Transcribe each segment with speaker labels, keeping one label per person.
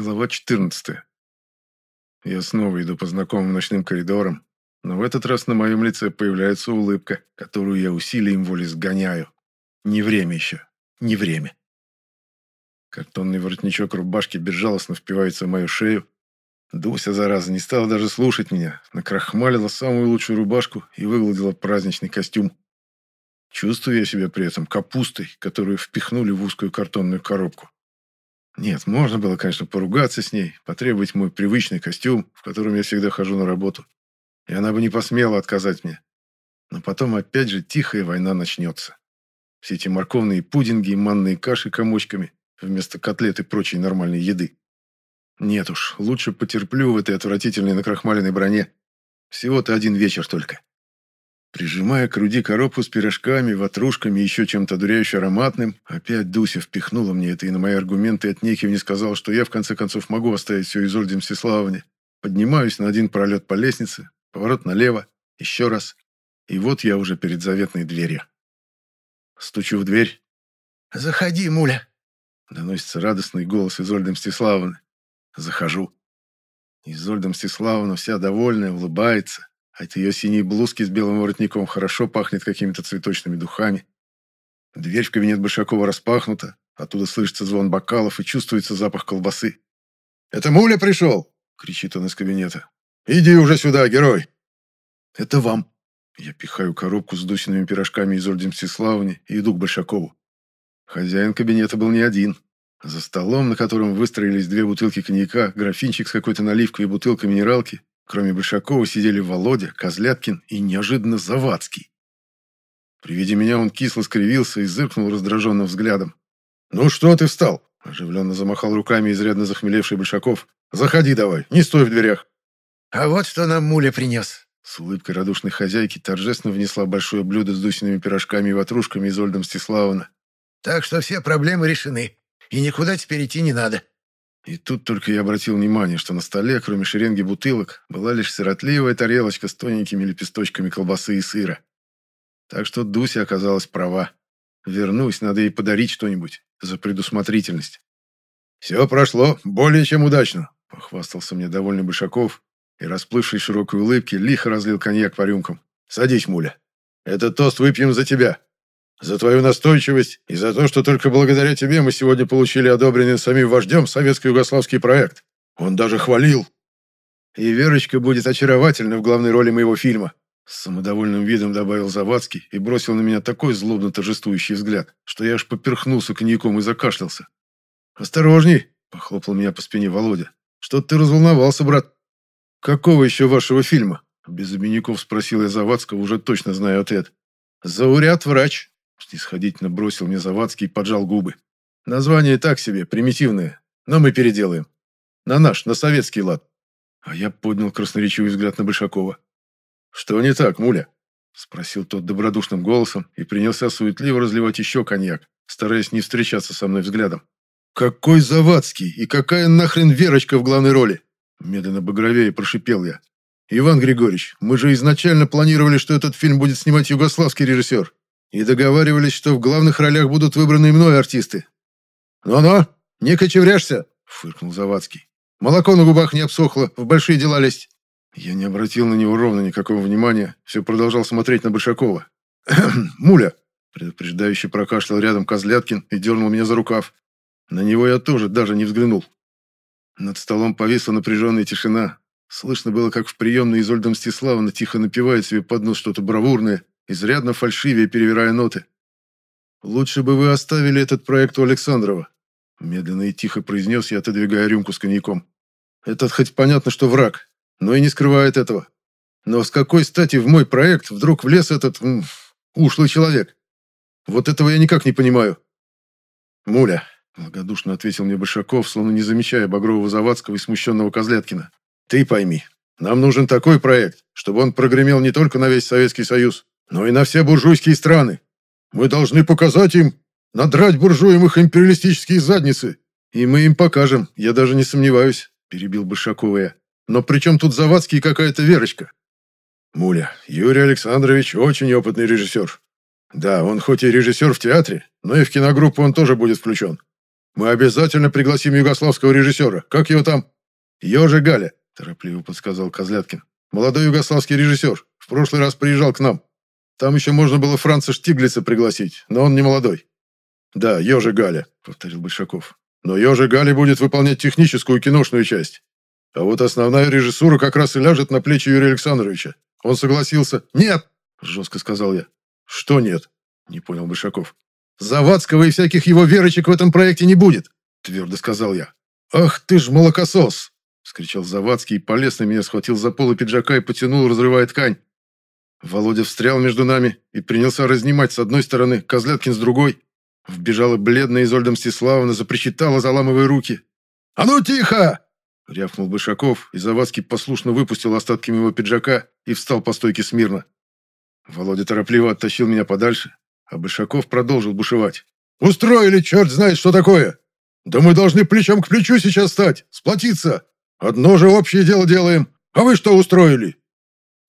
Speaker 1: Глава 14. Я снова иду по знакомым ночным коридорам, но в этот раз на моем лице появляется улыбка, которую я усилием воли сгоняю. Не время еще. Не время. Картонный воротничок рубашки безжалостно впивается в мою шею. Дуся, зараза, не стала даже слушать меня, накрахмалила самую лучшую рубашку и выгладила праздничный костюм. Чувствую я себя при этом капустой, которую впихнули в узкую картонную коробку. Нет, можно было, конечно, поругаться с ней, потребовать мой привычный костюм, в котором я всегда хожу на работу. И она бы не посмела отказать мне. Но потом опять же тихая война начнется. Все эти морковные пудинги и манные каши комочками вместо котлет и прочей нормальной еды. Нет уж, лучше потерплю в этой отвратительной накрахмаленной броне. Всего-то один вечер только. Прижимая к груди коробку с пирожками, ватрушками и еще чем-то одуряюще ароматным, опять Дуся впихнула мне это и на мои аргументы от не сказал, что я в конце концов могу оставить все Изольде Мстиславовне. Поднимаюсь на один пролет по лестнице, поворот налево, еще раз. И вот я уже перед заветной дверью. Стучу в дверь.
Speaker 2: «Заходи, муля!»
Speaker 1: Доносится радостный голос Изольды Мстиславовны. Захожу. Изольда Мстиславовна вся довольная, улыбается. От ее синей блузки с белым воротником хорошо пахнет какими-то цветочными духами. Дверь в кабинет Большакова распахнута, оттуда слышится звон бокалов и чувствуется запах колбасы.
Speaker 3: «Это Муля пришел!» — кричит он из кабинета. «Иди уже сюда, герой!»
Speaker 1: «Это вам!» Я пихаю коробку с дусиными пирожками из Ольги Мстиславовне и иду к Большакову. Хозяин кабинета был не один. За столом, на котором выстроились две бутылки коньяка, графинчик с какой-то наливкой и бутылка минералки, Кроме Большакова сидели Володя, Козляткин и неожиданно Завадский. При виде меня он кисло скривился и зыркнул раздраженным взглядом.
Speaker 3: «Ну что ты встал?»
Speaker 1: – оживленно замахал руками изрядно захмелевший Большаков. «Заходи давай, не стой в дверях».
Speaker 2: «А вот что нам Муля принес».
Speaker 1: С улыбкой радушной хозяйки торжественно внесла большое блюдо с дусиными пирожками и ватрушками из Ольда Мстиславовна.
Speaker 2: «Так что все проблемы решены, и никуда теперь идти не надо.
Speaker 1: И тут только я обратил внимание, что на столе, кроме шеренги бутылок, была лишь сиротливая тарелочка с тоненькими лепесточками колбасы и сыра. Так что Дуся оказалась права. Вернусь, надо ей подарить что-нибудь за предусмотрительность.
Speaker 3: «Все прошло более чем удачно», —
Speaker 1: похвастался мне довольный Большаков и, расплывшись широкой улыбки, лихо разлил коньяк по рюмкам.
Speaker 3: «Садись, муля. Этот тост выпьем за тебя. За твою настойчивость и за то, что только благодаря тебе мы сегодня получили одобренный самим вождем советско-югославский проект. Он даже хвалил.
Speaker 1: И Верочка будет очаровательна в главной роли моего фильма. С самодовольным видом добавил Завадский и бросил на меня такой злобно торжествующий взгляд, что я аж поперхнулся коньяком и закашлялся. «Осторожней!» – похлопал меня по спине Володя. «Что ты разволновался, брат?» «Какого еще вашего фильма?» Без обиняков спросил я Завадского, уже точно зная ответ. «Зауряд врач», Снисходительно бросил мне Завадский и поджал губы. Название так себе, примитивное, но мы переделаем. На наш, на советский лад. А я поднял красноречивый взгляд на Большакова. «Что не так, муля?» Спросил тот добродушным голосом и принялся суетливо разливать еще коньяк, стараясь не встречаться со мной взглядом. «Какой Завадский и какая нахрен Верочка в главной роли?» Медленно багровее прошипел я. «Иван Григорьевич, мы же изначально планировали, что этот фильм будет снимать югославский режиссер. И договаривались, что в главных ролях будут выбраны мной артисты. «Ну-ну, не кочевряшься!» — фыркнул Завадский. «Молоко на губах не обсохло, в большие дела лезть». Я не обратил на него ровно никакого внимания, все продолжал смотреть на Большакова. «Муля!» — предупреждающе прокашлял рядом Козляткин и дернул меня за рукав. На него я тоже даже не взглянул. Над столом повисла напряженная тишина. Слышно было, как в приемной Изольда Мстиславовна тихо напевает себе под нос что-то бравурное, изрядно фальшивее перевирая ноты. «Лучше бы вы оставили этот проект у Александрова», медленно и тихо произнес я, отодвигая рюмку с коньяком. «Этот хоть понятно, что враг, но и не скрывает этого. Но с какой стати в мой проект вдруг влез этот м, ушлый человек? Вот этого я никак не понимаю». «Муля», — благодушно ответил мне Большаков, словно не замечая Багрового Завадского и смущенного Козляткина. «Ты пойми, нам нужен такой проект, чтобы он прогремел не только на весь Советский Союз, но и на все буржуйские страны. Мы должны показать им, надрать буржуям их империалистические задницы. И мы им покажем, я даже не сомневаюсь, перебил Бышакова я. Но при чем тут Завадский и какая-то Верочка? Муля, Юрий Александрович очень опытный режиссер. Да, он хоть и режиссер в театре, но и в киногруппу он тоже будет включен.
Speaker 3: Мы обязательно пригласим югославского режиссера. Как его там? Ёжи Галя, торопливо подсказал Козляткин. Молодой югославский режиссер. В прошлый раз приезжал к нам. Там еще можно было Франца Штиглица пригласить, но он не молодой. Да, Ёжи Галя, повторил Большаков. Но Ёжи Галя будет выполнять техническую киношную часть. А вот основная режиссура как раз и ляжет на плечи Юрия Александровича. Он согласился. «Нет!» – жестко сказал я. «Что нет?» – не понял Большаков. «Завадского и всяких его верочек в этом проекте не будет!» – твердо сказал я. «Ах ты ж молокосос!» – скричал Завадский и полез на меня, схватил за полы пиджака и потянул, разрывая ткань. Володя встрял между нами и принялся разнимать с одной стороны, Козляткин с другой. Вбежала бледная Изольда Мстиславовна, запричитала, заламывая руки. «А ну тихо!» — рявкнул Бышаков, и Завадский послушно выпустил остатки моего пиджака и встал по стойке смирно. Володя торопливо оттащил меня подальше, а Бышаков продолжил бушевать. «Устроили, черт знает, что такое! Да мы должны плечом к плечу сейчас стать, сплотиться! Одно же общее дело делаем, а вы что устроили?»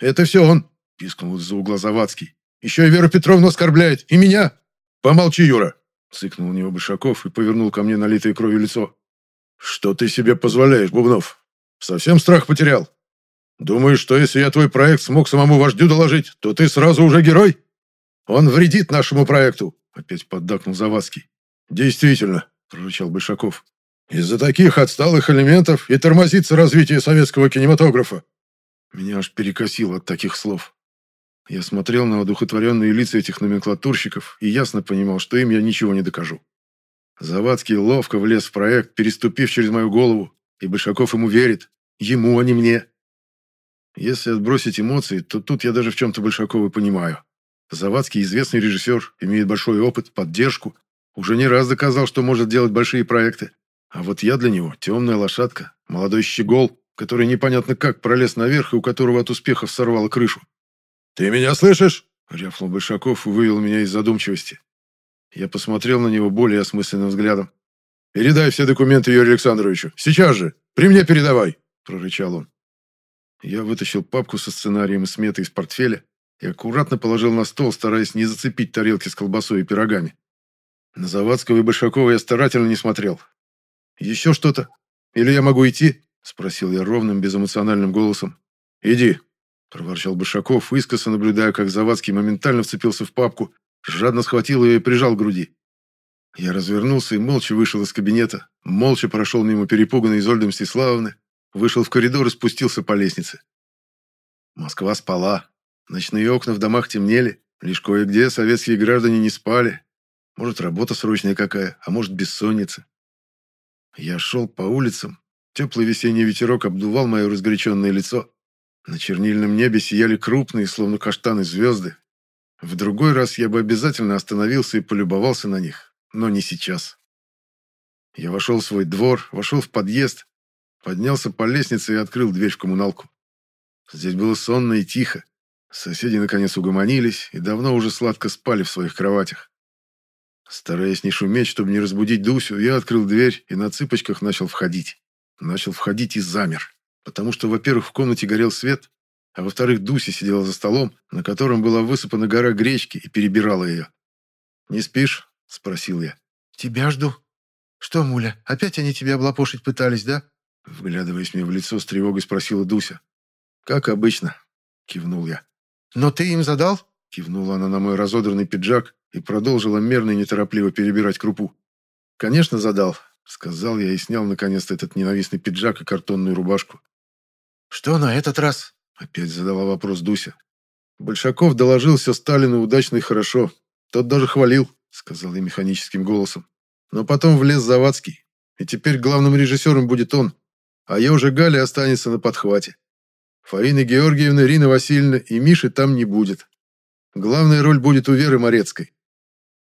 Speaker 3: «Это все он!» — пискнул из-за угла Завадский. «Еще и Веру Петровну оскорбляет, и меня!» «Помолчи, Юра!» — цыкнул у него Бышаков и повернул ко мне налитое кровью лицо. «Что ты себе позволяешь, Бубнов? Совсем страх потерял? Думаешь, что если я твой проект смог самому вождю доложить, то ты сразу уже герой? Он вредит нашему проекту!» Опять поддакнул Завадский. «Действительно», — прорычал Большаков. «Из-за таких отсталых элементов и тормозится развитие советского кинематографа». Меня аж перекосило от таких слов. Я смотрел на одухотворенные лица этих номенклатурщиков и ясно понимал, что им я ничего не докажу. Завадский ловко влез в проект, переступив через мою голову, и Большаков ему верит. Ему, а не мне. Если отбросить эмоции, то тут я даже в чем-то Большакова понимаю. Завадский известный режиссер, имеет большой опыт, поддержку, уже не раз доказал, что может делать большие проекты. А вот я для него темная лошадка, молодой щегол, который непонятно как пролез наверх и у которого от успехов сорвало крышу. «Ты меня слышишь?» — рявкнул Большаков и вывел меня из задумчивости. Я посмотрел на него более осмысленным взглядом. «Передай все документы Юрию Александровичу. Сейчас же. При мне передавай!» – прорычал он. Я вытащил папку со сценарием и сметой из портфеля и аккуратно положил на стол, стараясь не зацепить тарелки с колбасой и пирогами. На Завадского и Большакова я старательно не смотрел. «Еще что-то? Или я могу идти?» – спросил я ровным, безэмоциональным голосом. «Иди», – проворчал Большаков, искоса наблюдая, как Завадский моментально вцепился в папку жадно схватил ее и прижал к груди. Я развернулся и молча вышел из кабинета, молча прошел мимо перепуганной Изольды Мстиславовны, вышел в коридор и спустился по лестнице. Москва спала. Ночные окна в домах темнели, лишь кое-где советские граждане не спали. Может, работа срочная какая, а может, бессонница. Я шел по улицам, теплый весенний ветерок обдувал мое разгоряченное лицо. На чернильном небе сияли крупные, словно каштаны, звезды, в другой раз я бы обязательно остановился и полюбовался на них, но не сейчас. Я вошел в свой двор, вошел в подъезд, поднялся по лестнице и открыл дверь в коммуналку. Здесь было сонно и тихо. Соседи наконец угомонились и давно уже сладко спали в своих кроватях. Стараясь не шуметь, чтобы не разбудить Дусю, я открыл дверь и на цыпочках начал входить. Начал входить и замер, потому что, во-первых, в комнате горел свет, а во-вторых, Дуся сидела за столом, на котором была высыпана гора гречки и перебирала ее. «Не спишь?» – спросил я.
Speaker 2: «Тебя жду. Что, Муля, опять они тебя облапошить пытались, да?»
Speaker 3: Вглядываясь мне в лицо, с тревогой спросила Дуся. «Как обычно», – кивнул я.
Speaker 2: «Но ты им задал?»
Speaker 3: – кивнула она на мой разодранный пиджак и продолжила мерно и неторопливо перебирать крупу. «Конечно, задал», – сказал я и снял наконец-то этот ненавистный пиджак и картонную рубашку.
Speaker 2: «Что на этот раз?»
Speaker 3: Опять задала вопрос Дуся. Большаков доложил все Сталину удачно и хорошо. Тот даже хвалил, сказал я механическим голосом. Но потом влез Завадский. И теперь главным режиссером будет он. А я уже Галя останется на подхвате. Фаины Георгиевны, Рина Васильевна и Миши там не будет. Главная роль будет у Веры Морецкой.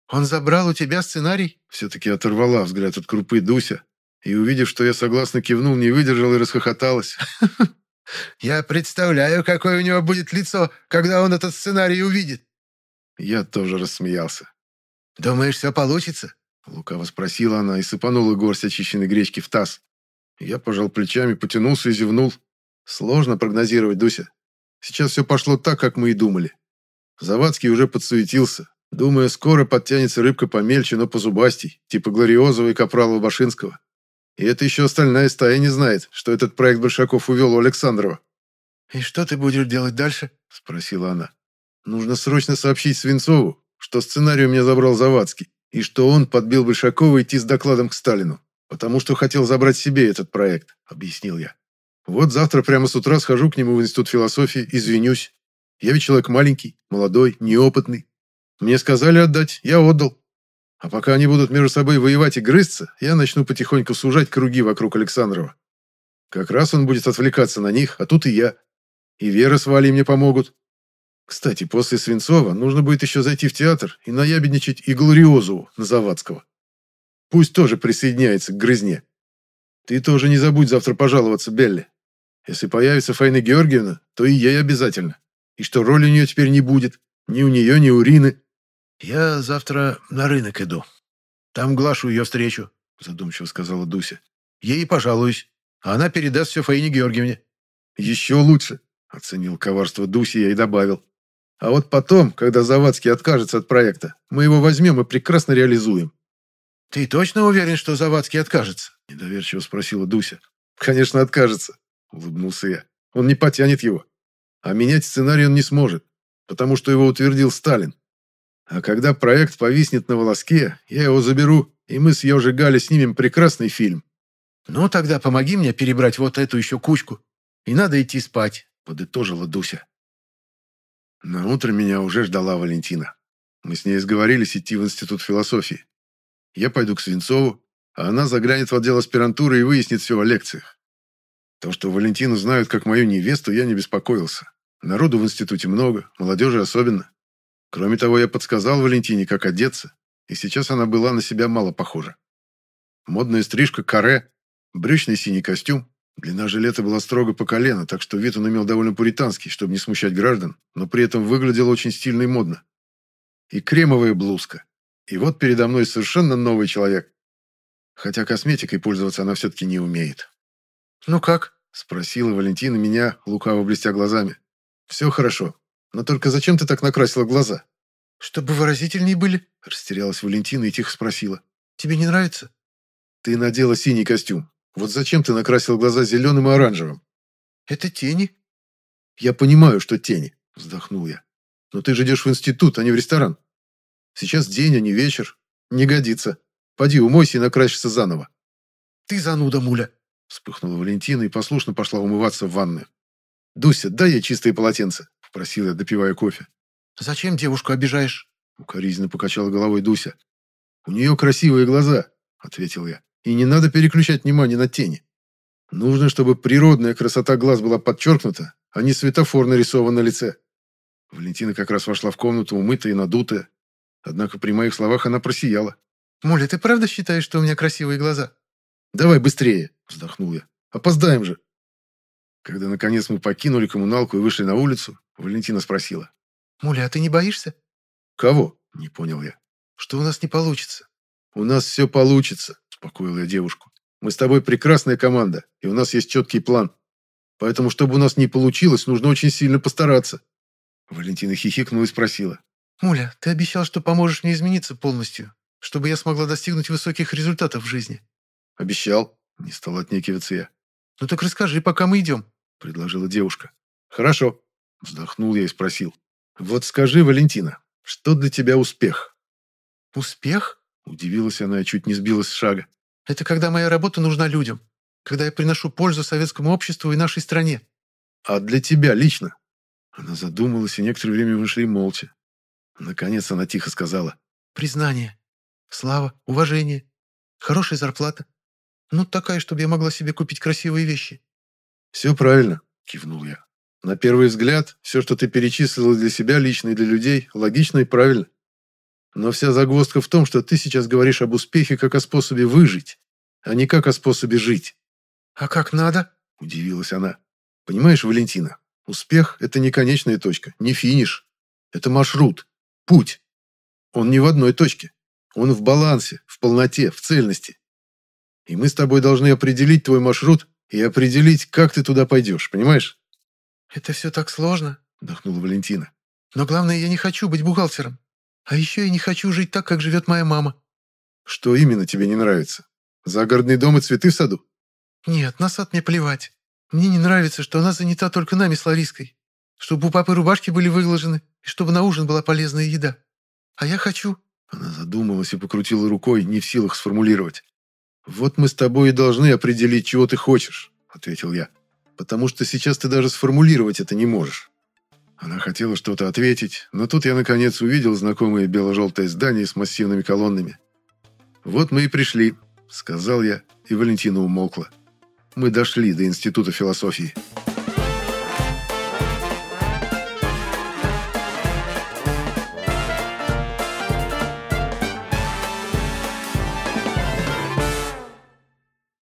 Speaker 2: «Он забрал у тебя сценарий?»
Speaker 3: Все-таки оторвала взгляд от крупы Дуся. И, увидев, что я согласно кивнул, не выдержал и расхохоталась.
Speaker 2: Я представляю, какое у него будет лицо, когда он этот сценарий увидит.
Speaker 3: Я тоже рассмеялся.
Speaker 2: «Думаешь, все получится?»
Speaker 3: Лукаво спросила она и сыпанула горсть очищенной гречки в таз. Я пожал плечами, потянулся и зевнул. Сложно прогнозировать, Дуся. Сейчас все пошло так, как мы и думали. Завадский уже подсуетился.
Speaker 1: Думаю, скоро подтянется рыбка помельче, но позубастей, типа Глориозова и Капралова-Башинского. И это еще остальная стая не знает, что этот проект Большаков увел у Александрова.
Speaker 2: «И что ты будешь делать дальше?»
Speaker 1: – спросила она. «Нужно срочно сообщить Свинцову, что сценарий у меня забрал Завадский, и что он подбил Большакова идти с докладом к Сталину, потому что хотел забрать себе этот проект», – объяснил я. «Вот завтра прямо с утра схожу к нему в Институт философии, извинюсь. Я ведь человек маленький, молодой, неопытный. Мне сказали отдать, я отдал. А пока они будут между собой воевать и грызться, я начну потихоньку сужать круги вокруг Александрова. Как раз он будет отвлекаться на них, а тут и я. И Вера с Валей мне помогут. Кстати, после Свинцова нужно будет еще зайти в театр и наябедничать и на Завадского. Пусть тоже присоединяется к грызне. Ты тоже не забудь завтра пожаловаться Белли. Если появится Фаина Георгиевна, то и ей обязательно. И что роли у нее теперь не будет. Ни у нее, ни у Рины.
Speaker 2: «Я завтра на рынок иду. Там Глашу ее встречу», — задумчиво сказала Дуся. «Ей пожалуюсь, а она передаст все Фаине Георгиевне».
Speaker 1: «Еще лучше», — оценил коварство Дуси и добавил. «А вот потом, когда Завадский откажется от проекта, мы его возьмем и прекрасно реализуем».
Speaker 2: «Ты точно уверен, что Завадский откажется?»
Speaker 1: — недоверчиво спросила Дуся. «Конечно, откажется», — улыбнулся я. «Он не потянет его. А менять сценарий он не сможет, потому что его утвердил Сталин. А когда проект повиснет на волоске, я его заберу, и мы с Ёжи Гали снимем прекрасный фильм.
Speaker 2: «Ну, тогда помоги мне перебрать вот эту еще кучку. И надо идти спать», — подытожила Дуся.
Speaker 1: На утро меня уже ждала Валентина. Мы с ней сговорились идти в Институт философии. Я пойду к Свинцову, а она заглянет в отдел аспирантуры и выяснит все о лекциях. То, что Валентину знают как мою невесту, я не беспокоился. Народу в институте много, молодежи особенно. Кроме того, я подсказал Валентине, как одеться, и сейчас она была на себя мало похожа. Модная стрижка каре, брючный синий костюм. Длина жилета была строго по колено, так что вид он имел довольно пуританский, чтобы не смущать граждан, но при этом выглядел очень стильно и модно. И кремовая блузка. И вот передо мной совершенно новый человек. Хотя косметикой пользоваться она все-таки не умеет.
Speaker 2: «Ну как?»
Speaker 1: – спросила Валентина меня, лукаво блестя глазами. «Все хорошо. Но только зачем ты так накрасила глаза?»
Speaker 2: «Чтобы выразительнее были», —
Speaker 1: растерялась Валентина и тихо спросила.
Speaker 2: «Тебе не нравится?»
Speaker 1: «Ты надела синий костюм. Вот зачем ты накрасил глаза зеленым и оранжевым?»
Speaker 2: «Это тени».
Speaker 1: «Я понимаю, что тени», — вздохнул я. «Но ты же идешь в институт, а не в ресторан. Сейчас день, а не вечер. Не годится. Поди, умойся и накрасишься заново».
Speaker 2: «Ты зануда, муля», —
Speaker 1: вспыхнула Валентина и послушно пошла умываться в ванную. «Дуся, дай ей чистые полотенца», — просил я, допивая кофе.
Speaker 2: «Зачем девушку обижаешь?»
Speaker 1: — укоризненно покачала головой Дуся. «У нее красивые глаза», — ответил я. «И не надо переключать внимание на тени. Нужно, чтобы природная красота глаз была подчеркнута, а не светофор нарисован на лице». Валентина как раз вошла в комнату, умытая и надутая. Однако при моих словах она просияла.
Speaker 2: «Муля, ты правда считаешь, что у меня красивые глаза?»
Speaker 1: «Давай быстрее», — вздохнул я. «Опоздаем же». Когда, наконец, мы покинули коммуналку и вышли на улицу, Валентина спросила.
Speaker 2: «Муля, а ты не боишься?»
Speaker 1: «Кого?» – не понял я.
Speaker 2: «Что у нас не получится?»
Speaker 1: «У нас все получится», – успокоил я девушку. «Мы с тобой прекрасная команда, и у нас есть четкий план. Поэтому, чтобы у нас не получилось, нужно очень сильно постараться». Валентина хихикнула и спросила.
Speaker 2: «Муля, ты обещал, что поможешь мне измениться полностью, чтобы я смогла достигнуть высоких результатов в жизни».
Speaker 1: «Обещал», – не стал отнекиваться я.
Speaker 2: «Ну так расскажи, пока мы идем».
Speaker 1: — предложила девушка. «Хорошо», — вздохнул я и спросил. «Вот скажи, Валентина, что для тебя успех?»
Speaker 2: «Успех?»
Speaker 1: — удивилась она и чуть не сбилась с шага.
Speaker 2: «Это когда моя работа нужна людям, когда я приношу пользу советскому обществу и нашей стране».
Speaker 1: «А для тебя лично?» Она задумалась, и некоторое время вышли молча. Наконец она тихо сказала.
Speaker 2: «Признание, слава, уважение, хорошая зарплата. Ну, такая, чтобы я могла себе купить красивые вещи.
Speaker 1: «Все правильно», – кивнул я. «На первый взгляд, все, что ты перечислила для себя лично и для людей, логично и правильно. Но вся загвоздка в том, что ты сейчас говоришь об успехе как о способе выжить, а не как о способе жить».
Speaker 2: «А как надо?»
Speaker 1: – удивилась она. «Понимаешь, Валентина, успех – это не конечная точка, не финиш. Это маршрут, путь. Он не в одной точке. Он в балансе, в полноте, в цельности. И мы с тобой должны определить твой маршрут и определить, как ты туда пойдешь, понимаешь?»
Speaker 2: «Это все так сложно», —
Speaker 1: вдохнула Валентина.
Speaker 2: «Но главное, я не хочу быть бухгалтером. А еще я не хочу жить так, как живет моя мама».
Speaker 1: «Что именно тебе не нравится? Загородный дом и цветы в саду?»
Speaker 2: «Нет, на сад мне плевать. Мне не нравится, что она занята только нами с Лариской. Чтобы у папы рубашки были выглажены, и чтобы на ужин была полезная еда. А я хочу...»
Speaker 1: Она задумалась и покрутила рукой, не в силах сформулировать. «Вот мы с тобой и должны определить, чего ты хочешь», — ответил я. «Потому что сейчас ты даже сформулировать это не можешь». Она хотела что-то ответить, но тут я наконец увидел знакомое бело-желтое здание с массивными колоннами. «Вот мы и пришли», — сказал я, и Валентина умолкла. «Мы дошли до Института философии».